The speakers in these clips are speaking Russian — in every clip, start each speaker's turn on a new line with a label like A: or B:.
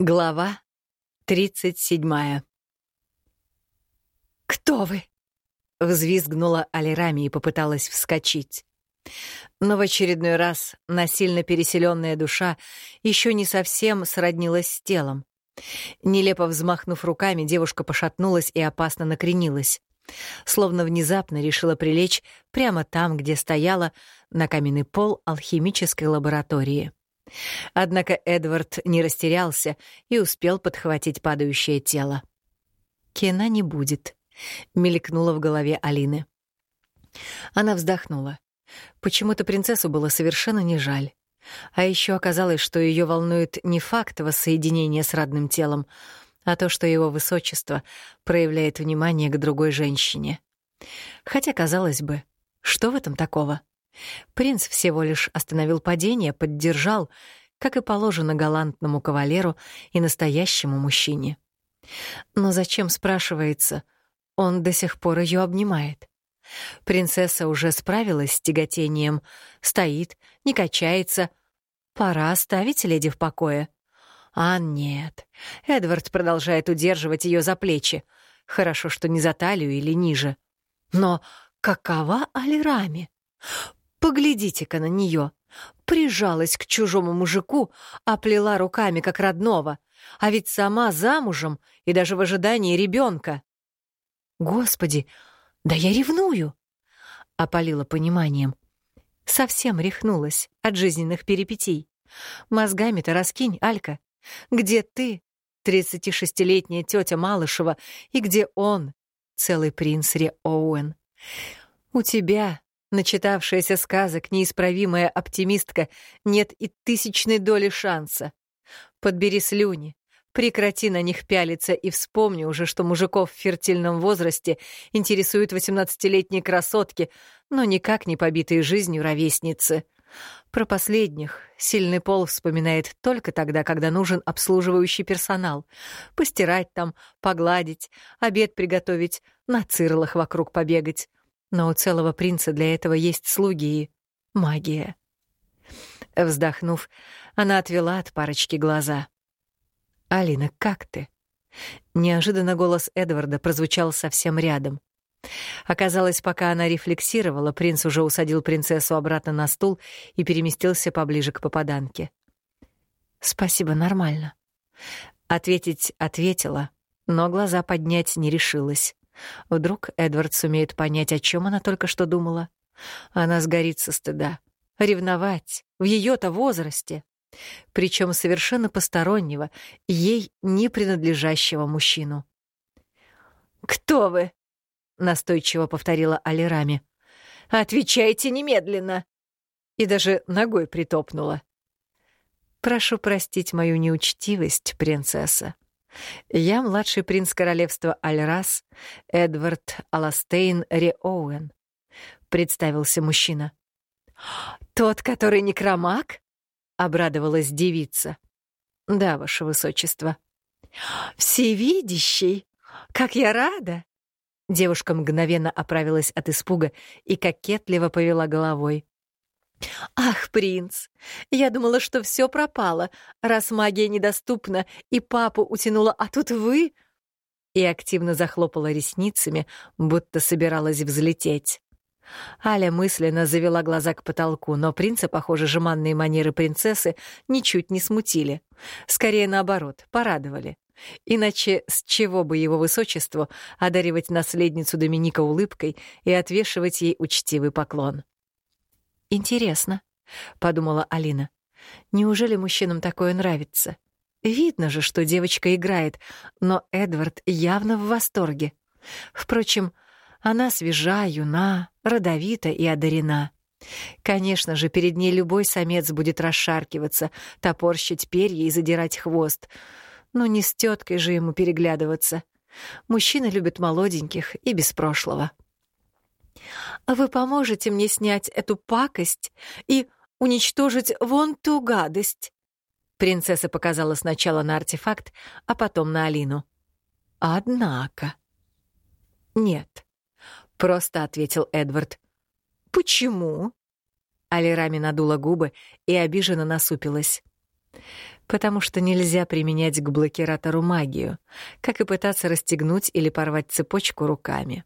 A: Глава 37
B: «Кто вы?»
A: — взвизгнула Алирами и попыталась вскочить. Но в очередной раз насильно переселенная душа еще не совсем сроднилась с телом. Нелепо взмахнув руками, девушка пошатнулась и опасно накренилась. Словно внезапно решила прилечь прямо там, где стояла, на каменный пол алхимической лаборатории. Однако Эдвард не растерялся и успел подхватить падающее тело. «Кена не будет», — мелькнуло в голове Алины. Она вздохнула. Почему-то принцессу было совершенно не жаль. А еще оказалось, что ее волнует не факт воссоединения с родным телом, а то, что его высочество проявляет внимание к другой женщине. Хотя, казалось бы, что в этом такого? Принц всего лишь остановил падение, поддержал, как и положено галантному кавалеру и настоящему мужчине. Но зачем, спрашивается, он до сих пор ее обнимает? Принцесса уже справилась с тяготением, стоит, не качается. Пора оставить леди в покое. А нет, Эдвард продолжает удерживать ее за плечи. Хорошо, что не за талию или ниже. Но какова Алирами? Поглядите-ка на нее. Прижалась к чужому мужику, оплела руками, как родного, а ведь сама замужем и даже в ожидании ребенка. Господи, да я ревную! Опалила пониманием. Совсем рехнулась от жизненных перипетий. Мозгами-то раскинь, Алька. Где ты, 36-летняя тетя Малышева, и где он, целый принц Ре Оуэн? У тебя Начитавшаяся сказок, неисправимая оптимистка, нет и тысячной доли шанса. Подбери слюни, прекрати на них пялиться и вспомни уже, что мужиков в фертильном возрасте интересуют восемнадцатилетние красотки, но никак не побитые жизнью ровесницы. Про последних сильный пол вспоминает только тогда, когда нужен обслуживающий персонал. Постирать там, погладить, обед приготовить, на цирлах вокруг побегать. Но у целого принца для этого есть слуги и магия. Вздохнув, она отвела от парочки глаза. «Алина, как ты?» Неожиданно голос Эдварда прозвучал совсем рядом. Оказалось, пока она рефлексировала, принц уже усадил принцессу обратно на стул и переместился поближе к попаданке. «Спасибо, нормально». Ответить ответила, но глаза поднять не решилась. Вдруг Эдвард сумеет понять, о чем она только что думала. Она сгорит со стыда. Ревновать в ее-то возрасте. Причем совершенно постороннего, ей не принадлежащего мужчину. «Кто вы?» — настойчиво повторила Алирами. «Отвечайте немедленно!» И даже ногой притопнула. «Прошу простить мою неучтивость, принцесса», я младший принц королевства Альрас, Эдвард Аластейн Реоуэн, представился мужчина. Тот, который некромаг? обрадовалась девица. Да, ваше высочество. Всевидящий! Как я рада! Девушка мгновенно оправилась от испуга и кокетливо повела головой. «Ах, принц, я думала, что все пропало, раз магия недоступна, и папу утянула, а тут вы...» И активно захлопала ресницами, будто собиралась взлететь. Аля мысленно завела глаза к потолку, но принца, похоже, жеманные манеры принцессы ничуть не смутили. Скорее наоборот, порадовали. Иначе с чего бы его высочеству одаривать наследницу Доминика улыбкой и отвешивать ей учтивый поклон? «Интересно», — подумала Алина. «Неужели мужчинам такое нравится? Видно же, что девочка играет, но Эдвард явно в восторге. Впрочем, она свежа, юна, родовита и одарена. Конечно же, перед ней любой самец будет расшаркиваться, топорщить перья и задирать хвост. Но не с теткой же ему переглядываться. Мужчины любят молоденьких и без прошлого. Вы поможете мне снять эту пакость и уничтожить вон ту гадость?» Принцесса показала сначала на артефакт, а потом на Алину. «Однако...» «Нет», — просто ответил Эдвард. «Почему?» Алирами надула губы и обиженно насупилась. потому что нельзя применять к блокиратору магию, как и пытаться расстегнуть или порвать цепочку руками.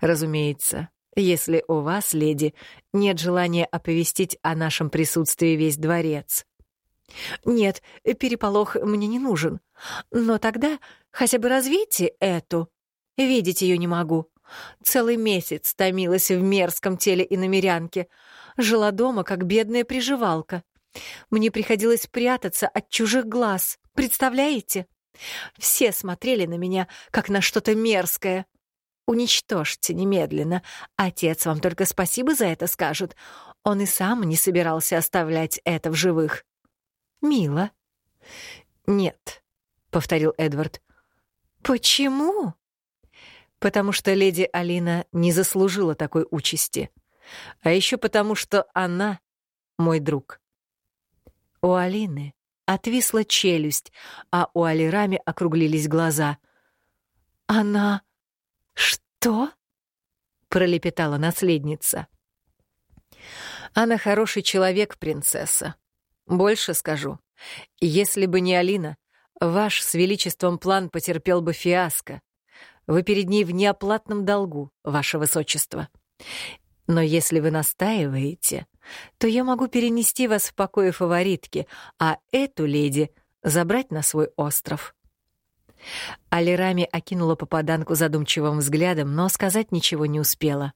A: Разумеется, если у вас, леди, нет желания оповестить о нашем присутствии весь дворец. Нет, переполох мне не нужен. Но тогда хотя бы развейте эту. Видеть ее не могу. Целый месяц томилась в мерзком теле и намерянке. Жила дома, как бедная приживалка. Мне приходилось прятаться от чужих глаз. Представляете? Все смотрели на меня, как на что-то мерзкое. Уничтожьте немедленно. Отец вам только спасибо за это скажет. Он и сам не собирался оставлять это в живых. Мило. Нет, — повторил Эдвард. Почему? Потому что леди Алина не заслужила такой участи. А еще потому, что она мой друг. У Алины отвисла челюсть, а у Алирами округлились глаза. «Она... что?» — пролепетала наследница. «Она хороший человек, принцесса. Больше скажу. Если бы не Алина, ваш с величеством план потерпел бы фиаско. Вы перед ней в неоплатном долгу, ваше высочество. Но если вы настаиваете, то я могу перенести вас в покое фаворитки, а эту леди забрать на свой остров». Алирами окинула попаданку задумчивым взглядом, но сказать ничего не успела.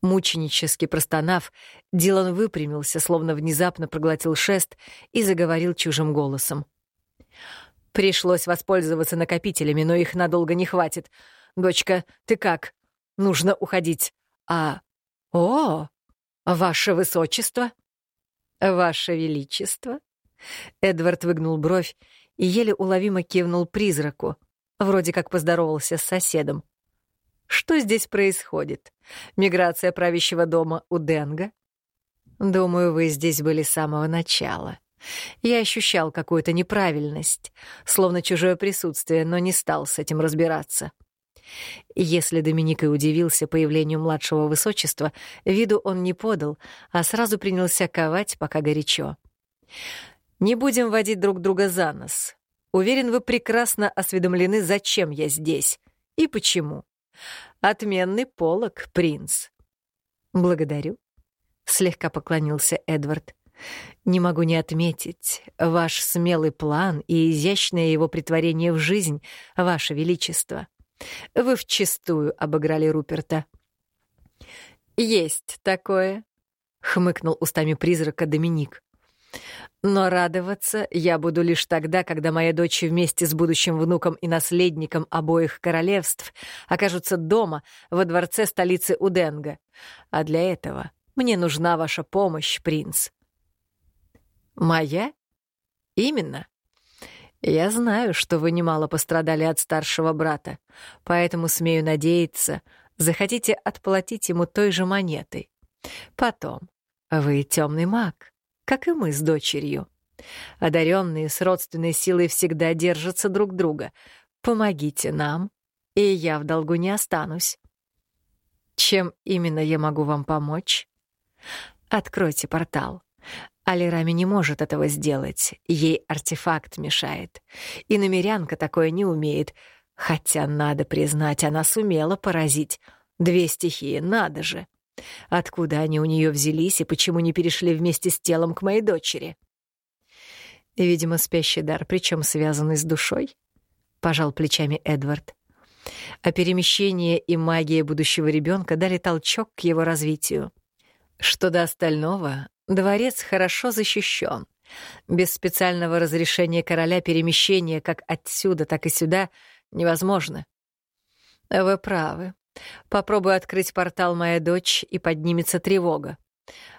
A: Мученически простонав, Дилан выпрямился, словно внезапно проглотил шест и заговорил чужим голосом. «Пришлось воспользоваться накопителями, но их надолго не хватит. Дочка, ты как? Нужно уходить. А... О, «Ваше высочество?» «Ваше величество?» Эдвард выгнул бровь и еле уловимо кивнул призраку, вроде как поздоровался с соседом. «Что здесь происходит? Миграция правящего дома у Денга?» «Думаю, вы здесь были с самого начала. Я ощущал какую-то неправильность, словно чужое присутствие, но не стал с этим разбираться. Если Доминик и удивился появлению младшего высочества, виду он не подал, а сразу принялся ковать, пока горячо. «Не будем водить друг друга за нос. Уверен, вы прекрасно осведомлены, зачем я здесь и почему. Отменный полог, принц». «Благодарю», — слегка поклонился Эдвард. «Не могу не отметить ваш смелый план и изящное его притворение в жизнь, ваше величество». Вы вчистую обыграли Руперта. «Есть такое», — хмыкнул устами призрака Доминик. «Но радоваться я буду лишь тогда, когда моя дочь вместе с будущим внуком и наследником обоих королевств окажутся дома, во дворце столицы Уденга. А для этого мне нужна ваша помощь, принц». «Моя? Именно. Я знаю, что вы немало пострадали от старшего брата, поэтому, смею надеяться, захотите отплатить ему той же монетой. Потом, вы темный маг, как и мы с дочерью. Одаренные с родственной силой всегда держатся друг друга. Помогите нам, и я в долгу не останусь. Чем именно я могу вам помочь? Откройте портал. Алирами не может этого сделать, ей артефакт мешает. И намерянка такое не умеет, хотя, надо признать, она сумела поразить. Две стихии, надо же. Откуда они у нее взялись и почему не перешли вместе с телом к моей дочери? Видимо, спящий дар, причем связанный с душой, — пожал плечами Эдвард. А перемещение и магия будущего ребенка дали толчок к его развитию. Что до остального, Дворец хорошо защищен. Без специального разрешения короля перемещение как отсюда, так и сюда невозможно. Вы правы. Попробую открыть портал моя дочь, и поднимется тревога.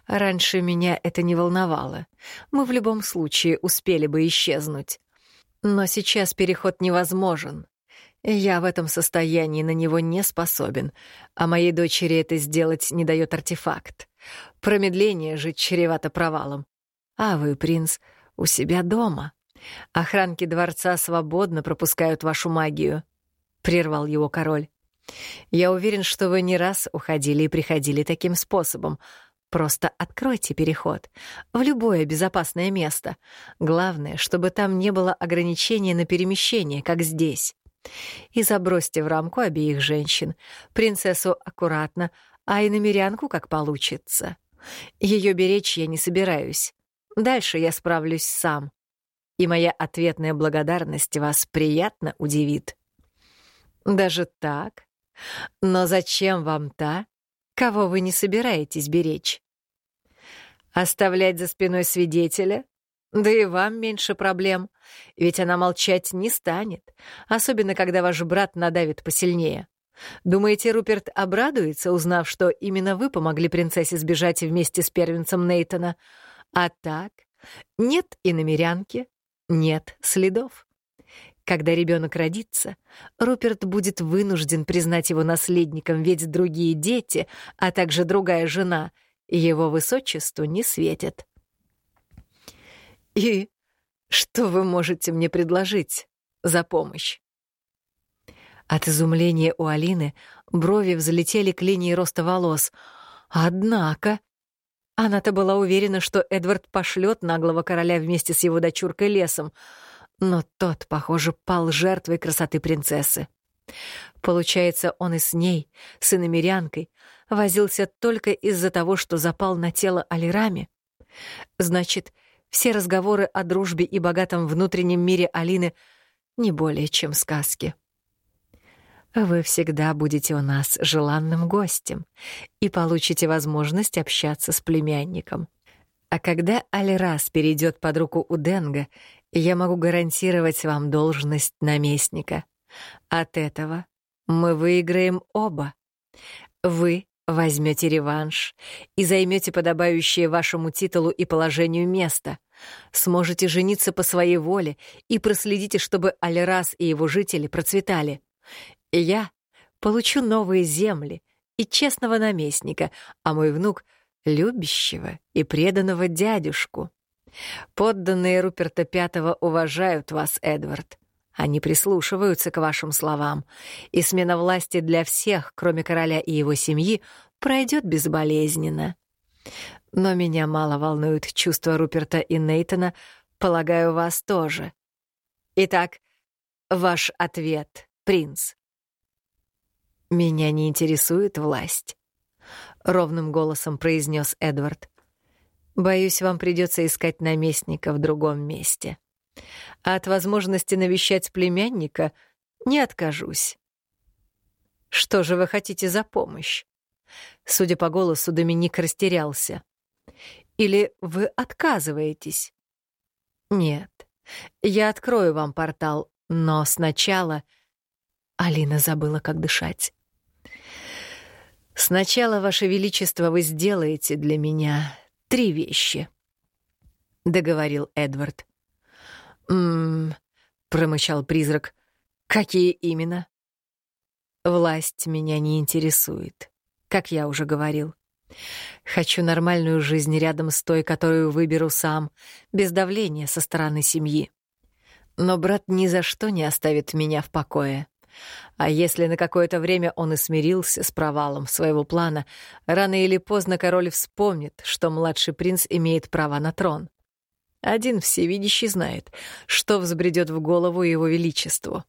A: Раньше меня это не волновало. Мы в любом случае успели бы исчезнуть. Но сейчас переход невозможен. Я в этом состоянии на него не способен, а моей дочери это сделать не дает артефакт. Промедление же чревато провалом. А вы, принц, у себя дома. Охранки дворца свободно пропускают вашу магию», — прервал его король. «Я уверен, что вы не раз уходили и приходили таким способом, Просто откройте переход в любое безопасное место. Главное, чтобы там не было ограничения на перемещение, как здесь. И забросьте в рамку обеих женщин. Принцессу аккуратно, а и намерянку как получится. Ее беречь я не собираюсь. Дальше я справлюсь сам. И моя ответная благодарность вас приятно удивит. Даже так? Но зачем вам та, кого вы не собираетесь беречь? Оставлять за спиной свидетеля? Да и вам меньше проблем, ведь она молчать не станет, особенно когда ваш брат надавит посильнее. Думаете, Руперт обрадуется, узнав, что именно вы помогли принцессе сбежать вместе с первенцем Нейтона? А так, нет и намерянки, нет следов. Когда ребенок родится, Руперт будет вынужден признать его наследником, ведь другие дети, а также другая жена, его высочеству не светят. И что вы можете мне предложить за помощь? От изумления у Алины брови взлетели к линии роста волос. Однако... Она-то была уверена, что Эдвард пошлет наглого короля вместе с его дочуркой лесом, но тот, похоже, пал жертвой красоты принцессы. Получается, он и с ней, с иномерянкой, возился только из-за того, что запал на тело Алирами. Значит, все разговоры о дружбе и богатом внутреннем мире Алины не более чем сказки. Вы всегда будете у нас желанным гостем и получите возможность общаться с племянником. А когда Альрас перейдет под руку у Денга, я могу гарантировать вам должность наместника. От этого мы выиграем оба. Вы возьмете реванш и займете подобающее вашему титулу и положению место. Сможете жениться по своей воле и проследите, чтобы Альрас и его жители процветали. Я получу новые земли и честного наместника, а мой внук — любящего и преданного дядюшку. Подданные Руперта Пятого уважают вас, Эдвард. Они прислушиваются к вашим словам, и смена власти для всех, кроме короля и его семьи, пройдет безболезненно. Но меня мало волнуют чувства Руперта и Нейтона, полагаю, вас тоже. Итак, ваш ответ, принц. «Меня не интересует власть», — ровным голосом произнес Эдвард. «Боюсь, вам придется искать наместника в другом месте. А от возможности навещать племянника не откажусь». «Что же вы хотите за помощь?» Судя по голосу, Доминик растерялся. «Или вы отказываетесь?» «Нет, я открою вам портал, но сначала...» Алина забыла, как дышать. Сначала, Ваше Величество, вы сделаете для меня три вещи, — договорил Эдвард. «М-м-м», промычал призрак. «Какие именно?» «Власть меня не интересует, как я уже говорил. Хочу нормальную жизнь рядом с той, которую выберу сам, без давления со стороны семьи. Но брат ни за что не оставит меня в покое. А если на какое-то время он и смирился с провалом своего плана, рано или поздно король вспомнит, что младший принц имеет право на трон. Один всевидящий знает, что взбредет в голову его величеству.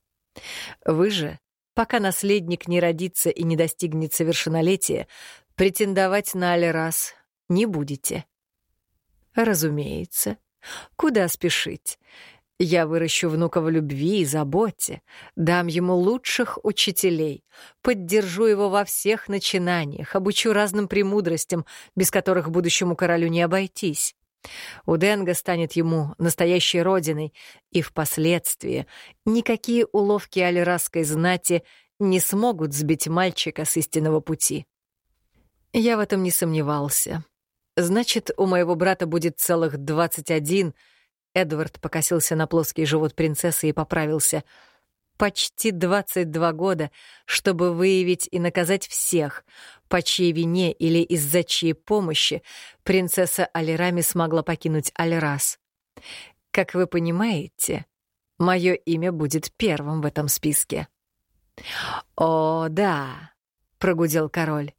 A: Вы же, пока наследник не родится и не достигнет совершеннолетия, претендовать на Алирас не будете. Разумеется. Куда спешить? Я выращу внука в любви и заботе, дам ему лучших учителей, поддержу его во всех начинаниях, обучу разным премудростям, без которых будущему королю не обойтись. Уденга станет ему настоящей родиной, и впоследствии никакие уловки альрасской знати не смогут сбить мальчика с истинного пути. Я в этом не сомневался. Значит, у моего брата будет целых двадцать один — Эдвард покосился на плоский живот принцессы и поправился. «Почти 22 года, чтобы выявить и наказать всех, по чьей вине или из-за чьей помощи принцесса Алирами смогла покинуть Альрас. Как вы понимаете, мое имя будет первым в этом списке». «О, да», — прогудел король.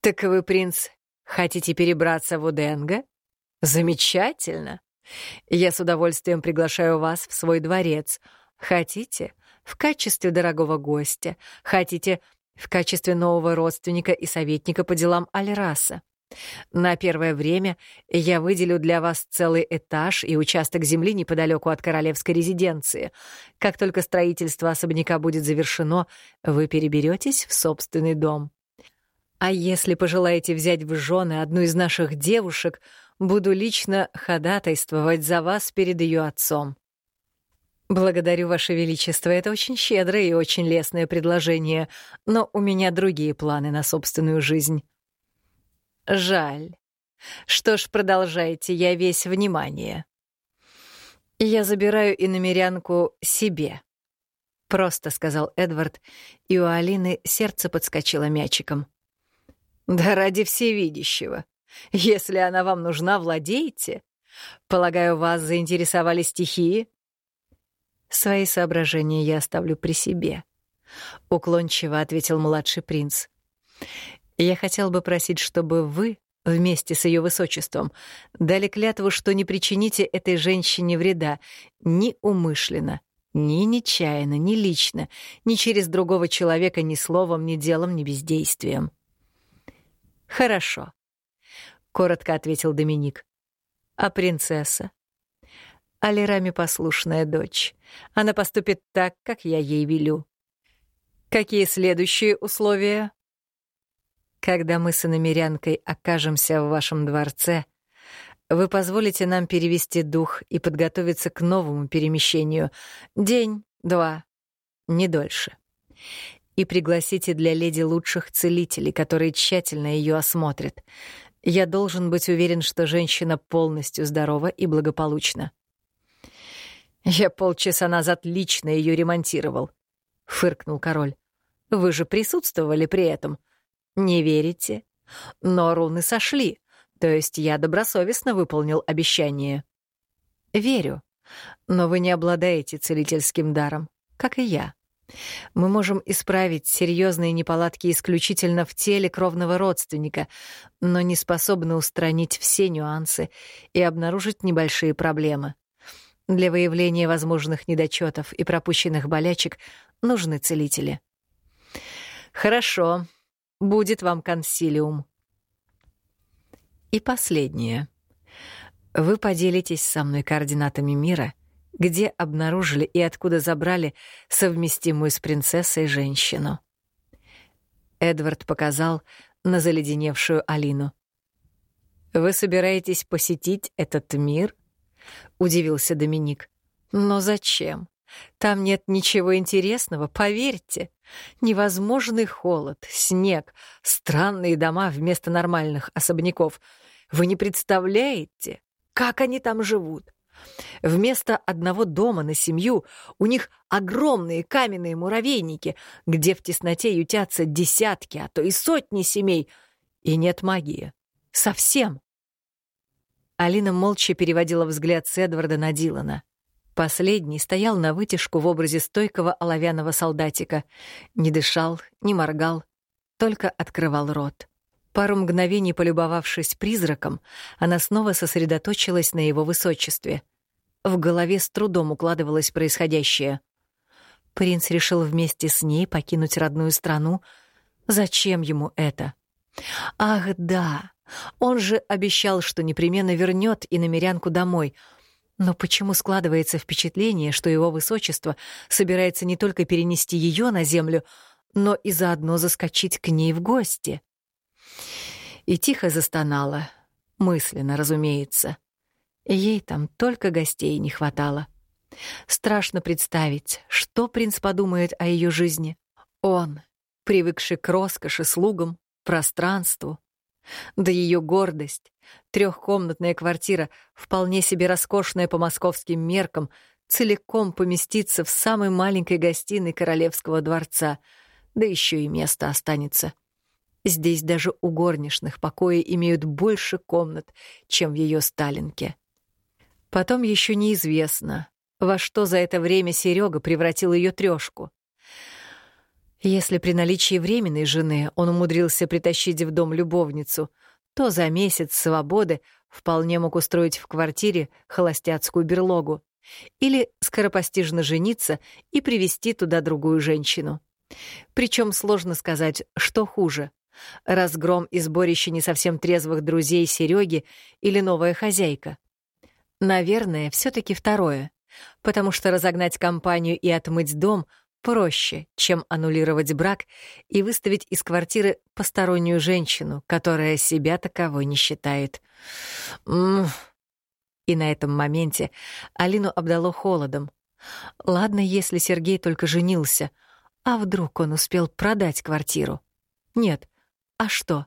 A: «Так вы, принц, Хотите перебраться в Уденго? Замечательно. Я с удовольствием приглашаю вас в свой дворец. Хотите? В качестве дорогого гостя. Хотите? В качестве нового родственника и советника по делам Альраса. На первое время я выделю для вас целый этаж и участок земли неподалеку от королевской резиденции. Как только строительство особняка будет завершено, вы переберетесь в собственный дом. А если пожелаете взять в жены одну из наших девушек, буду лично ходатайствовать за вас перед ее отцом. Благодарю, Ваше Величество, это очень щедрое и очень лестное предложение, но у меня другие планы на собственную жизнь. Жаль. Что ж, продолжайте, я весь внимание. Я забираю иномерянку себе. Просто сказал Эдвард, и у Алины сердце подскочило мячиком. Да ради всевидящего. Если она вам нужна, владейте. Полагаю, вас заинтересовали стихии? Свои соображения я оставлю при себе. Уклончиво ответил младший принц. Я хотел бы просить, чтобы вы вместе с ее высочеством дали клятву, что не причините этой женщине вреда ни умышленно, ни нечаянно, ни лично, ни через другого человека ни словом, ни делом, ни бездействием. Хорошо, коротко ответил Доминик. А принцесса? Алирами послушная дочь. Она поступит так, как я ей велю. Какие следующие условия? Когда мы с иномерянкой окажемся в вашем дворце, вы позволите нам перевести дух и подготовиться к новому перемещению. День, два, не дольше. И пригласите для леди лучших целителей, которые тщательно ее осмотрят. Я должен быть уверен, что женщина полностью здорова и благополучна. Я полчаса назад лично ее ремонтировал, фыркнул король. Вы же присутствовали при этом. — не верите? Но руны сошли, то есть я добросовестно выполнил обещание. Верю, но вы не обладаете целительским даром, как и я. Мы можем исправить серьезные неполадки исключительно в теле кровного родственника, но не способны устранить все нюансы и обнаружить небольшие проблемы. Для выявления возможных недочетов и пропущенных болячек нужны целители. Хорошо, Будет вам консилиум. И последнее. Вы поделитесь со мной координатами мира, где обнаружили и откуда забрали совместимую с принцессой женщину. Эдвард показал на заледеневшую Алину. «Вы собираетесь посетить этот мир?» — удивился Доминик. «Но зачем? Там нет ничего интересного, поверьте. Невозможный холод, снег, странные дома вместо нормальных особняков. Вы не представляете, как они там живут. Вместо одного дома на семью у них огромные каменные муравейники, где в тесноте ютятся десятки, а то и сотни семей. И нет магии. Совсем. Алина молча переводила взгляд с Эдварда на Дилана. Последний стоял на вытяжку в образе стойкого оловянного солдатика. Не дышал, не моргал, только открывал рот. Пару мгновений полюбовавшись призраком, она снова сосредоточилась на его высочестве. В голове с трудом укладывалось происходящее. Принц решил вместе с ней покинуть родную страну. Зачем ему это? Ах, да, он же обещал, что непременно вернет и намерянку домой — но почему складывается впечатление, что его высочество собирается не только перенести ее на землю, но и заодно заскочить к ней в гости? И тихо застонала, мысленно, разумеется. Ей там только гостей не хватало. Страшно представить, что принц подумает о ее жизни. Он, привыкший к роскоши, слугам, пространству, да ее гордость, трехкомнатная квартира, вполне себе роскошная по московским меркам, целиком поместится в самой маленькой гостиной королевского дворца, да еще и место останется. Здесь даже у горничных покои имеют больше комнат, чем в ее Сталинке. Потом еще неизвестно, во что за это время Серега превратил ее трешку. Если при наличии временной жены он умудрился притащить в дом любовницу, то за месяц свободы вполне мог устроить в квартире холостяцкую берлогу или скоропостижно жениться и привести туда другую женщину. Причем сложно сказать, что хуже — разгром и сборище не совсем трезвых друзей Сереги или новая хозяйка. Наверное, все таки второе, потому что разогнать компанию и отмыть дом проще, чем аннулировать брак и выставить из квартиры постороннюю женщину, которая себя таковой не считает. И на этом моменте Алину обдало холодом. Ладно, если Сергей только женился, а вдруг он успел продать квартиру? Нет. А что?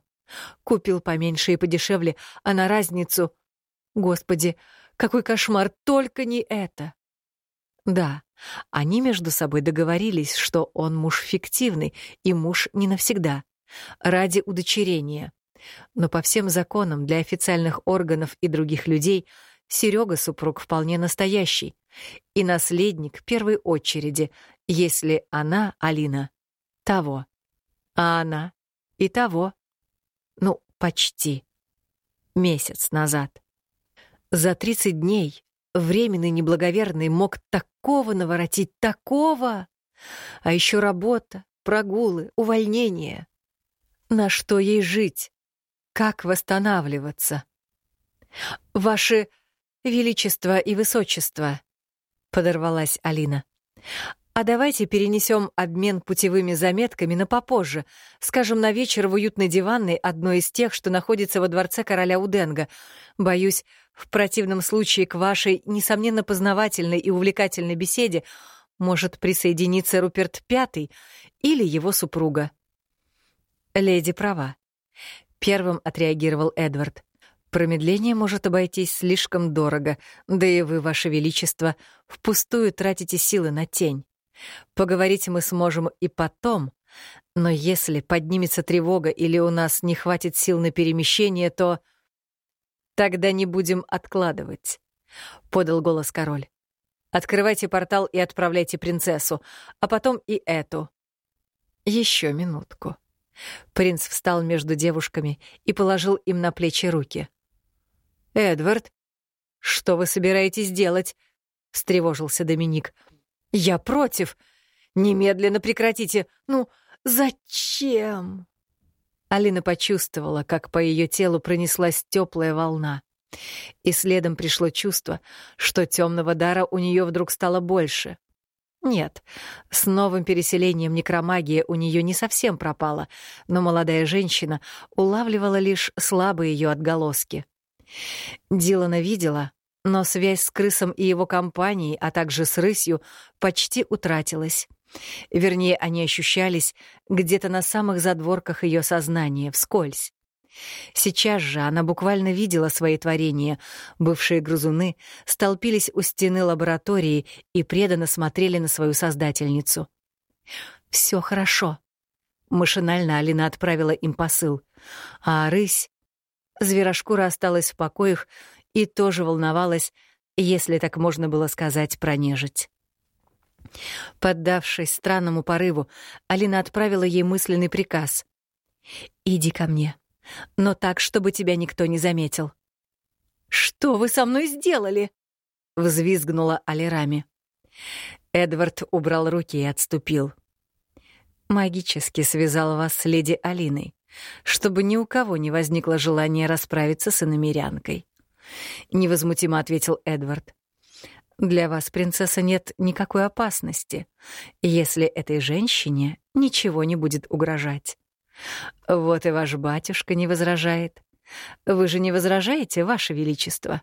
A: Купил поменьше и подешевле, а на разницу... Господи, какой кошмар, только не это! Да, они между собой договорились, что он муж фиктивный и муж не навсегда, ради удочерения. Но по всем законам для официальных органов и других людей Серега супруг вполне настоящий и наследник первой очереди, если она, Алина, того. А она и того. Ну, почти. Месяц назад. За 30 дней Временный неблаговерный мог такого наворотить, такого! А еще работа, прогулы, увольнение. На что ей жить? Как восстанавливаться? «Ваше Величество и Высочество», — подорвалась Алина. А давайте перенесем обмен путевыми заметками на попозже, скажем, на вечер в уютной диванной, одной из тех, что находится во дворце короля Уденга. Боюсь, в противном случае к вашей, несомненно, познавательной и увлекательной беседе может присоединиться Руперт Пятый или его супруга. Леди права. Первым отреагировал Эдвард. Промедление может обойтись слишком дорого, да и вы, ваше величество, впустую тратите силы на тень. Поговорить мы сможем и потом, но если поднимется тревога или у нас не хватит сил на перемещение, то... Тогда не будем откладывать, — подал голос король. Открывайте портал и отправляйте принцессу, а потом и эту. Еще минутку. Принц встал между девушками и положил им на плечи руки. «Эдвард, что вы собираетесь делать?» — встревожился Доминик. «Я против. Немедленно прекратите. Ну, зачем?» Алина почувствовала, как по ее телу пронеслась теплая волна. И следом пришло чувство, что темного дара у нее вдруг стало больше. Нет, с новым переселением некромагия у нее не совсем пропала, но молодая женщина улавливала лишь слабые ее отголоски. Дилана видела, но связь с крысом и его компанией, а также с рысью, почти утратилась. Вернее, они ощущались где-то на самых задворках ее сознания, вскользь. Сейчас же она буквально видела свои творения. Бывшие грызуны столпились у стены лаборатории и преданно смотрели на свою создательницу. «Все хорошо», — машинально Алина отправила им посыл. А рысь... Зверошкура осталась в покоях и тоже волновалась, если так можно было сказать, про нежить. Поддавшись странному порыву, Алина отправила ей мысленный приказ. «Иди ко мне, но так, чтобы тебя никто не заметил». «Что вы со мной сделали?» — взвизгнула Алирами. Эдвард убрал руки и отступил. «Магически связал вас с леди Алиной, чтобы ни у кого не возникло желания расправиться с иномерянкой. — невозмутимо ответил Эдвард. «Для вас, принцесса, нет никакой опасности, если этой женщине ничего не будет угрожать. Вот и ваш батюшка не возражает. Вы же не возражаете, ваше величество?»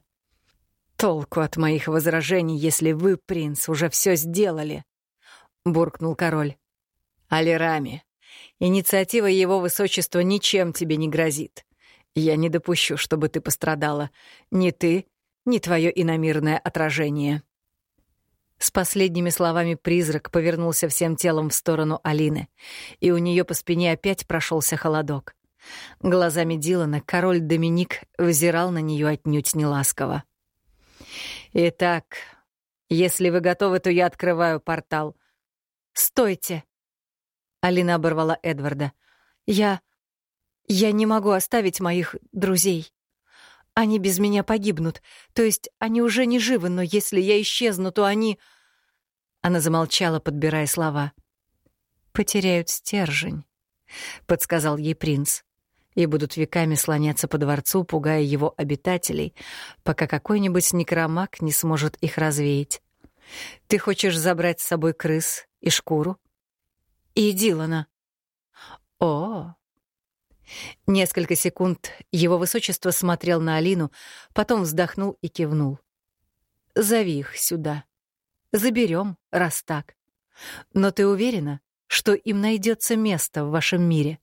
A: «Толку от моих возражений, если вы, принц, уже все сделали», — буркнул король. «Алирами, инициатива его высочества ничем тебе не грозит. Я не допущу, чтобы ты пострадала. Ни ты, ни твое иномирное отражение». С последними словами призрак повернулся всем телом в сторону Алины, и у нее по спине опять прошелся холодок. Глазами Дилана король Доминик взирал на нее отнюдь неласково. «Итак, если вы готовы, то я открываю портал». «Стойте!» Алина оборвала Эдварда. «Я... Я не могу оставить моих друзей. Они без меня погибнут. То есть они уже не живы, но если я исчезну, то они...» Она замолчала, подбирая слова. «Потеряют стержень», — подсказал ей принц, «и будут веками слоняться по дворцу, пугая его обитателей, пока какой-нибудь некромаг не сможет их развеять. Ты хочешь забрать с собой крыс и шкуру? И Дилана?» «О, Несколько секунд его высочество смотрел на Алину, потом вздохнул и кивнул. «Зови их сюда. Заберем, раз так. Но ты уверена, что им найдется место в вашем мире?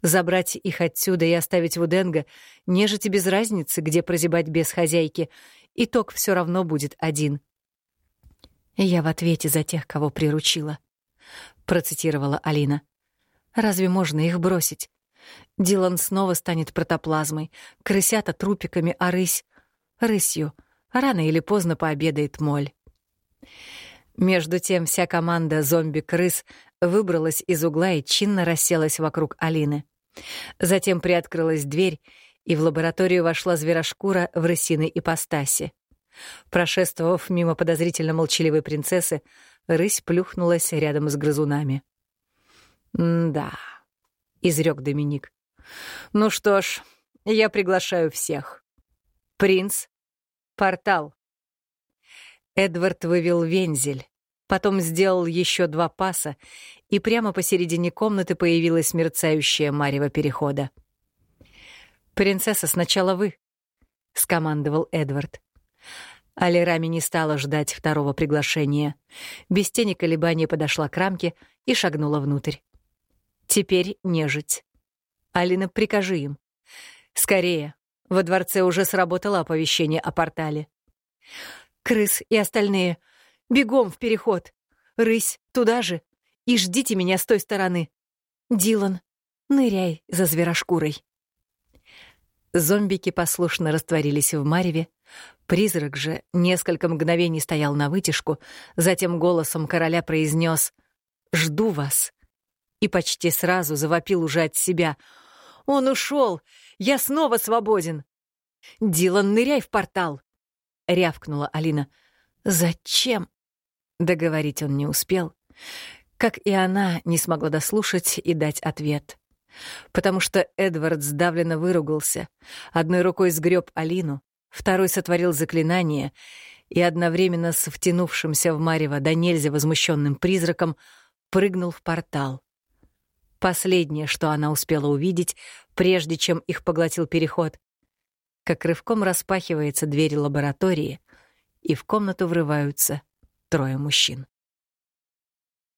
A: Забрать их отсюда и оставить в Уденго, нежити без разницы, где прозябать без хозяйки, итог все равно будет один». «Я в ответе за тех, кого приручила», — процитировала Алина. «Разве можно их бросить? Дилан снова станет протоплазмой, крысята трупиками, а рысь — рысью. Рано или поздно пообедает моль. Между тем вся команда зомби-крыс выбралась из угла и чинно расселась вокруг Алины. Затем приоткрылась дверь, и в лабораторию вошла зверошкура в рысиной ипостаси. Прошествовав мимо подозрительно молчаливой принцессы, рысь плюхнулась рядом с грызунами. «Да», изрек Доминик. Ну что ж, я приглашаю всех. Принц, портал. Эдвард вывел вензель, потом сделал еще два паса, и прямо посередине комнаты появилась мерцающая марево перехода. «Принцесса, сначала вы», — скомандовал Эдвард. Алирами не стала ждать второго приглашения. Без тени колебания подошла к рамке и шагнула внутрь. Теперь нежить. Алина, прикажи им. Скорее. Во дворце уже сработало оповещение о портале. Крыс и остальные. Бегом в переход. Рысь, туда же. И ждите меня с той стороны. Дилан, ныряй за зверошкурой. Зомбики послушно растворились в мареве. Призрак же несколько мгновений стоял на вытяжку, затем голосом короля произнес «Жду вас» и почти сразу завопил уже от себя. «Он ушел! Я снова свободен!» «Дилан, ныряй в портал!» — рявкнула Алина. «Зачем?» Договорить он не успел. Как и она, не смогла дослушать и дать ответ. Потому что Эдвард сдавленно выругался, одной рукой сгреб Алину, второй сотворил заклинание и одновременно с втянувшимся в марево да нельзя возмущенным призраком прыгнул в портал. Последнее, что она успела увидеть, прежде чем их поглотил переход, как рывком распахивается дверь лаборатории, и в комнату врываются трое мужчин.